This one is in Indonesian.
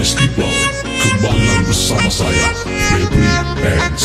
nice people Kembangkan bersama saya baby Hands